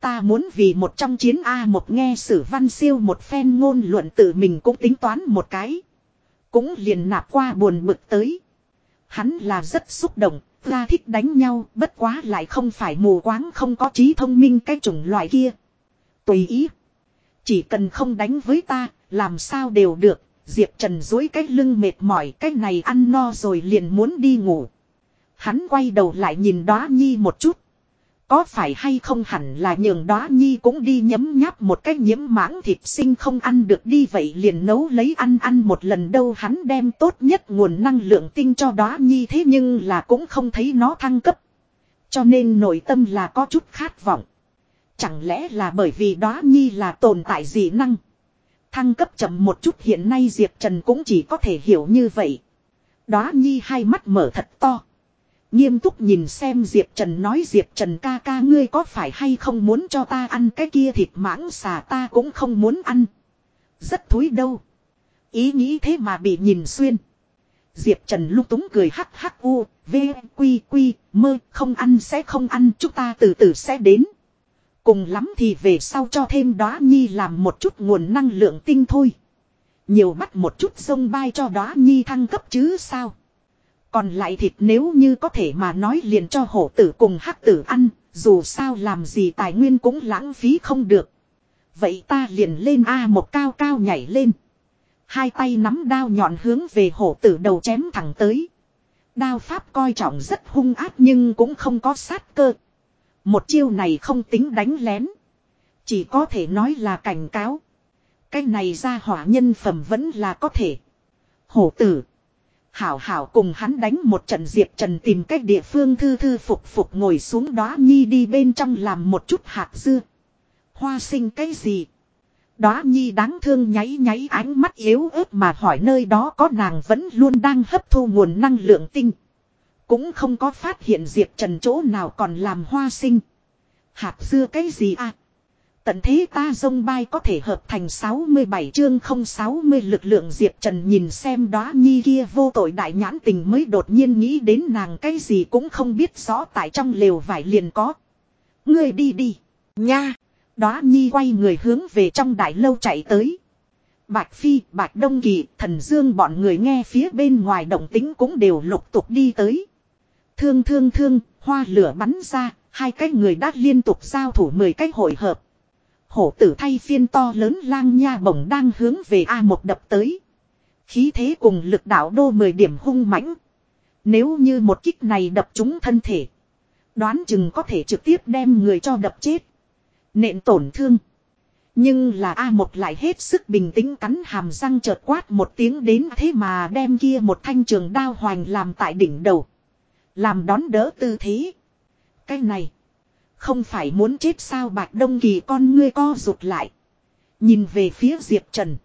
Ta muốn vì một trong chiến A một nghe sử văn siêu một phen ngôn luận tự mình cũng tính toán một cái. Cũng liền nạp qua buồn bực tới. Hắn là rất xúc động, ra thích đánh nhau, bất quá lại không phải mù quáng không có trí thông minh cái chủng loại kia. Tùy ý. Chỉ cần không đánh với ta, làm sao đều được. Diệp Trần dối cái lưng mệt mỏi cái này ăn no rồi liền muốn đi ngủ. Hắn quay đầu lại nhìn đóa nhi một chút. Có phải hay không hẳn là nhường đó nhi cũng đi nhấm nháp một cái nhiễm mãng thịt sinh không ăn được đi vậy liền nấu lấy ăn ăn một lần đâu hắn đem tốt nhất nguồn năng lượng tinh cho đó nhi thế nhưng là cũng không thấy nó thăng cấp. Cho nên nội tâm là có chút khát vọng. Chẳng lẽ là bởi vì đó nhi là tồn tại dị năng. Thăng cấp chậm một chút hiện nay Diệp Trần cũng chỉ có thể hiểu như vậy. đó nhi hai mắt mở thật to. Nghiêm túc nhìn xem Diệp Trần nói Diệp Trần ca ca ngươi có phải hay không muốn cho ta ăn cái kia thịt mãng xà ta cũng không muốn ăn. Rất thúi đâu. Ý nghĩ thế mà bị nhìn xuyên. Diệp Trần lúc túng cười hắc hắc u, v, quy quy, mơ, không ăn sẽ không ăn, chúng ta từ từ sẽ đến. Cùng lắm thì về sau cho thêm đóa nhi làm một chút nguồn năng lượng tinh thôi. Nhiều bắt một chút sông bay cho đóa nhi thăng cấp chứ sao. Còn lại thịt nếu như có thể mà nói liền cho hổ tử cùng hắc tử ăn, dù sao làm gì tài nguyên cũng lãng phí không được. Vậy ta liền lên A một cao cao nhảy lên. Hai tay nắm đao nhọn hướng về hổ tử đầu chém thẳng tới. Đao pháp coi trọng rất hung ác nhưng cũng không có sát cơ. Một chiêu này không tính đánh lén. Chỉ có thể nói là cảnh cáo. Cái này ra hỏa nhân phẩm vẫn là có thể. Hổ tử. Hảo hảo cùng hắn đánh một trận Diệp Trần tìm cách địa phương thư thư phục phục ngồi xuống đó Nhi đi bên trong làm một chút hạt dưa. Hoa sinh cái gì? Đó Nhi đáng thương nháy nháy ánh mắt yếu ớt mà hỏi nơi đó có nàng vẫn luôn đang hấp thu nguồn năng lượng tinh. Cũng không có phát hiện Diệp Trần chỗ nào còn làm hoa sinh. Hạt dưa cái gì à? Tận thế ta dông bay có thể hợp thành 67 chương không 60 lực lượng Diệp Trần nhìn xem đóa nhi kia vô tội đại nhãn tình mới đột nhiên nghĩ đến nàng cái gì cũng không biết rõ tại trong lều vải liền có. Ngươi đi đi, nha. Đóa nhi quay người hướng về trong đại lâu chạy tới. Bạch Phi, Bạch Đông Kỳ, Thần Dương bọn người nghe phía bên ngoài động tính cũng đều lục tục đi tới. Thương thương thương, hoa lửa bắn ra, hai cái người đã liên tục giao thủ 10 cái hội hợp. Hổ tử thay phiên to lớn lang nha bổng đang hướng về A một đập tới. Khí thế cùng lực đạo đô 10 điểm hung mãnh. Nếu như một kích này đập trúng thân thể. Đoán chừng có thể trực tiếp đem người cho đập chết. Nện tổn thương. Nhưng là A một lại hết sức bình tĩnh cắn hàm răng chợt quát một tiếng đến thế mà đem kia một thanh trường đao hoành làm tại đỉnh đầu. Làm đón đỡ tư thế. Cái này. Không phải muốn chết sao bạch đông kỳ con ngươi co rụt lại. Nhìn về phía Diệp Trần.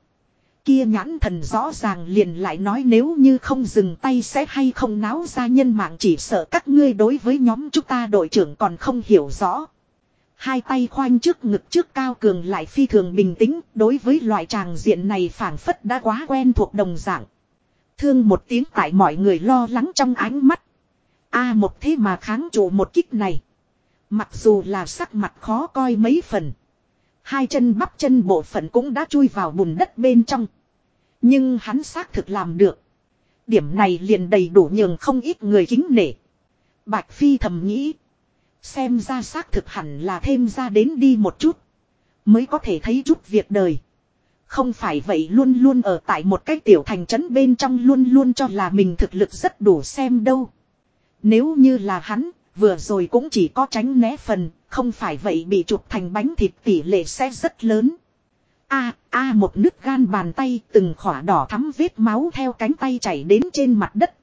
Kia nhãn thần rõ ràng liền lại nói nếu như không dừng tay sẽ hay không náo ra nhân mạng chỉ sợ các ngươi đối với nhóm chúng ta đội trưởng còn không hiểu rõ. Hai tay khoanh trước ngực trước cao cường lại phi thường bình tĩnh, đối với loại tràng diện này phảng phất đã quá quen thuộc đồng dạng. Thương một tiếng tại mọi người lo lắng trong ánh mắt. A một thế mà kháng trụ một kích này. Mặc dù là sắc mặt khó coi mấy phần. Hai chân bắp chân bộ phận cũng đã chui vào bùn đất bên trong. Nhưng hắn xác thực làm được. Điểm này liền đầy đủ nhường không ít người kính nể. Bạch Phi thầm nghĩ. Xem ra xác thực hẳn là thêm ra đến đi một chút. Mới có thể thấy chút việc đời. Không phải vậy luôn luôn ở tại một cái tiểu thành trấn bên trong luôn luôn cho là mình thực lực rất đủ xem đâu. Nếu như là hắn, vừa rồi cũng chỉ có tránh né phần, không phải vậy bị chụp thành bánh thịt tỷ lệ sẽ rất lớn. A, a một nước gan bàn tay từng khỏa đỏ thắm vết máu theo cánh tay chảy đến trên mặt đất.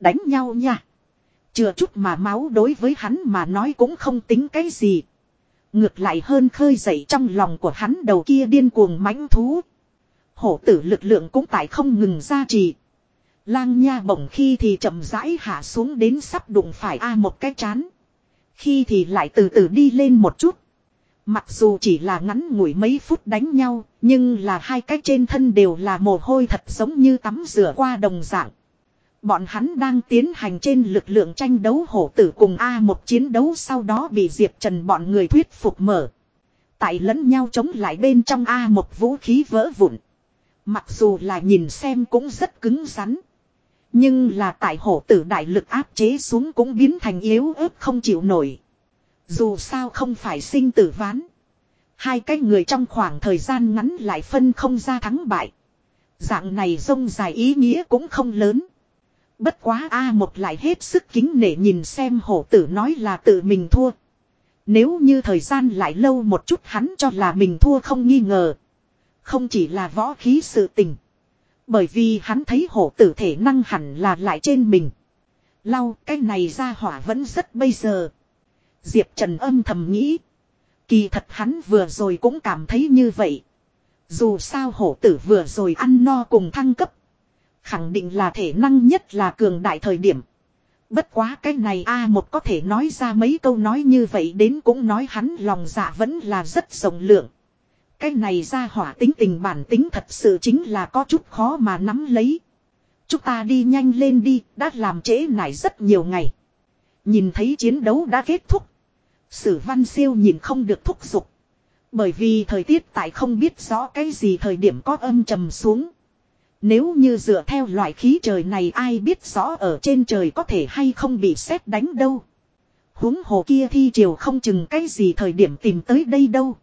Đánh nhau nha. Chừa chút mà máu đối với hắn mà nói cũng không tính cái gì. Ngược lại hơn khơi dậy trong lòng của hắn đầu kia điên cuồng mãnh thú. Hổ tử lực lượng cũng tại không ngừng ra trì. Lang nha bổng khi thì chậm rãi hạ xuống đến sắp đụng phải A một cái chán. Khi thì lại từ từ đi lên một chút. Mặc dù chỉ là ngắn ngủi mấy phút đánh nhau, nhưng là hai cái trên thân đều là mồ hôi thật giống như tắm rửa qua đồng dạng. Bọn hắn đang tiến hành trên lực lượng tranh đấu hổ tử cùng A một chiến đấu sau đó bị Diệp Trần bọn người thuyết phục mở. Tại lẫn nhau chống lại bên trong A một vũ khí vỡ vụn. Mặc dù là nhìn xem cũng rất cứng rắn. Nhưng là tại hổ tử đại lực áp chế xuống cũng biến thành yếu ớt không chịu nổi. Dù sao không phải sinh tử ván. Hai cái người trong khoảng thời gian ngắn lại phân không ra thắng bại. Dạng này rông dài ý nghĩa cũng không lớn. Bất quá A một lại hết sức kính nể nhìn xem hổ tử nói là tự mình thua. Nếu như thời gian lại lâu một chút hắn cho là mình thua không nghi ngờ. Không chỉ là võ khí sự tình. Bởi vì hắn thấy hổ tử thể năng hẳn là lại trên mình. Lau, cái này ra hỏa vẫn rất bây giờ. Diệp Trần âm thầm nghĩ. Kỳ thật hắn vừa rồi cũng cảm thấy như vậy. Dù sao hổ tử vừa rồi ăn no cùng thăng cấp. Khẳng định là thể năng nhất là cường đại thời điểm. Bất quá cái này a một có thể nói ra mấy câu nói như vậy đến cũng nói hắn lòng dạ vẫn là rất rộng lượng. Cái này ra hỏa tính tình bản tính thật sự chính là có chút khó mà nắm lấy. Chúng ta đi nhanh lên đi, đã làm trễ nải rất nhiều ngày. Nhìn thấy chiến đấu đã kết thúc. Sử văn siêu nhìn không được thúc giục. Bởi vì thời tiết tại không biết rõ cái gì thời điểm có âm trầm xuống. Nếu như dựa theo loại khí trời này ai biết rõ ở trên trời có thể hay không bị sét đánh đâu. huống hồ kia thi triều không chừng cái gì thời điểm tìm tới đây đâu.